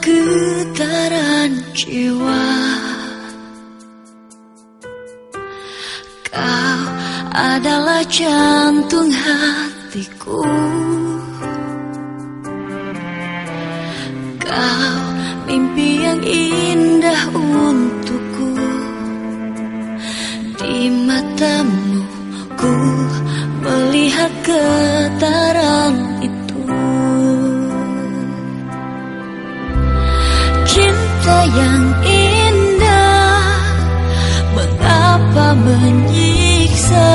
getaran jiwa. Kau adalah jantung hatiku. Kau mimpi yang indah untukku. Di matamu ku melihat getaran yang indah. Mengapa menyiksa?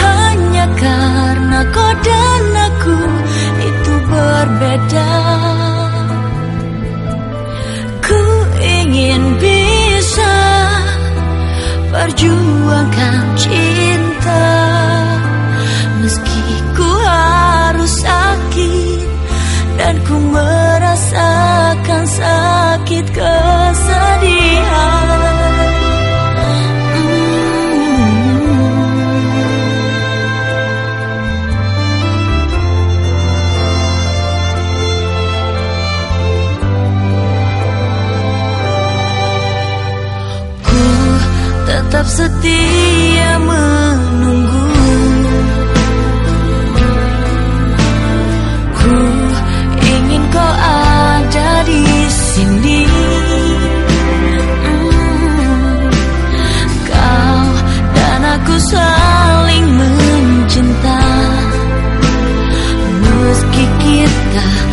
Hanya karena kau dan aku itu berbeda. Ku ingin bisa Perjuangkan cinta tetap setia menunggu Ku ingin kau ada di sini. Hmm, kau dan aku saling mencinta Meski kita